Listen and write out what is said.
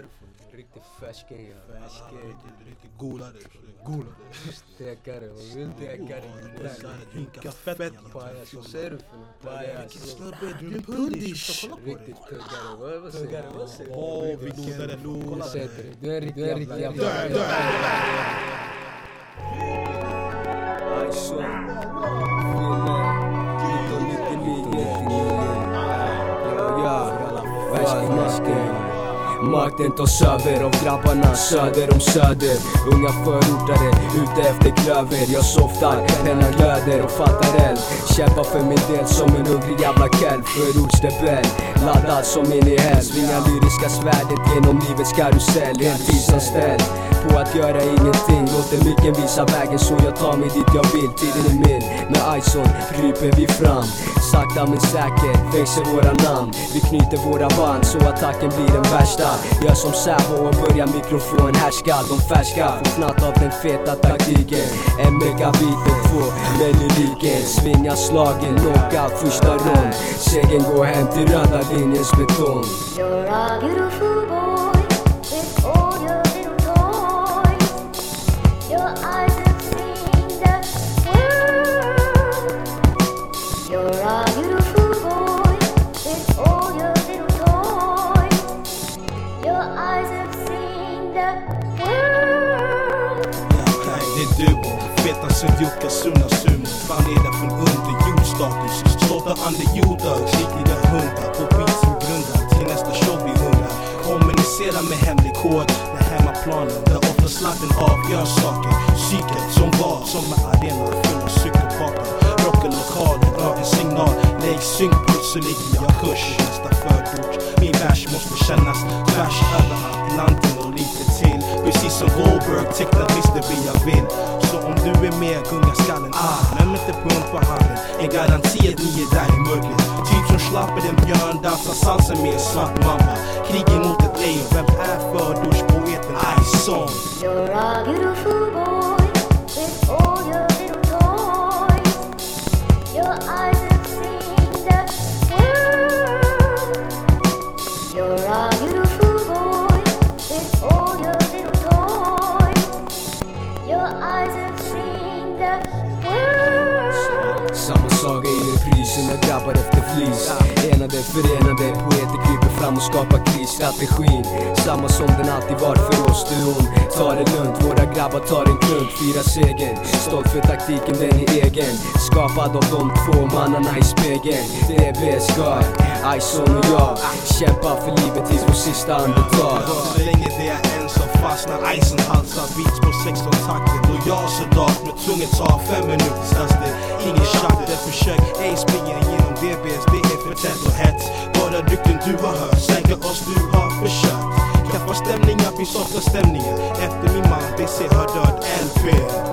surfen, riktigt färsking ja. Färsking, riktigt golare. Golare. Stekare, vad vill du? Stekare. Hinka fett. Pajas, vad säger du för något? Pajas. Snubbe, du är en pundish. Riktigt tuggare, vad säger du? Åh, vilken dig, du är en riktig jävla... Dö, dö. Alltså, Makten tas över av grabbarna söder om söder. Unga förortare ute efter klöver. Jag softar, pennan glöder och fattar eld. Kämpar för min del som en hungrig jävla kalv Förortsrebell, laddad som in i helg Svingar lyriska svärdet genom livets karusell. Heltidsanställd på att göra ingenting. Låter micken visa vägen så jag tar mig dit jag vill. Tiden är min, med Ison kryper vi fram. Sakta men säkert växer våra namn. Vi knyter våra band så attacken blir den värsta. Gör som Säpo och börjar mikrofon härska. De färska får fnatt av den feta taktiken. En megabit och två med lyriken Svinga slagen, knockout första rond. Segern går hem till röda linjens betong. Det är du, feta som juckar sunda Planerad från underjordstatus Stolta underjordar, riktiga hundar. På beat som grundar till nästa show vi undrar. Kommunicera med hemlig kod. När hemmaplanen där ofta slakten avgör saker. Psyket som var, som en arena full av cykelpapper Rockar lokaler, drar en signal Lägg synkpuls så ligger jag kurs nästa förort. Min vers måste kännas tvärs över Atlanten som Goldberg tecknar listor vi jag vill Så om du är med, gunga skallen. Ah Glöm inte pumpa handen. En garanti att ni är där i mörkret. Typ som slapper en björn dansar salsa med en svart mamma. Krig mot ett lejon, vem är förortspoeten Ison? You're Samma saga i reprisen när grabbar efter flis. Enade, förenade, poeter kryper fram och skapar kris. Strategin, samma som den alltid var för oss Du hon, Ta det lugnt, våra grabbar tar en klunk. Fira segern, stolt för taktiken den är egen. Skapad av de två mannarna i spegeln. Det är B-skar, Ison och jag. Kämpar för livet tills vårt sista andetag. Så länge det är fastnar icen halsar beats på 16 takter Lojal soldat med tvungen tar fem minuters hastighet Ingen chatter, försök ej springa genom DBs Det är för tätt och hets Bara rykten du har hört Sänker oss du har försökt. Skaffa stämningar, finns ofta stämningar. Efter min man DC har död LP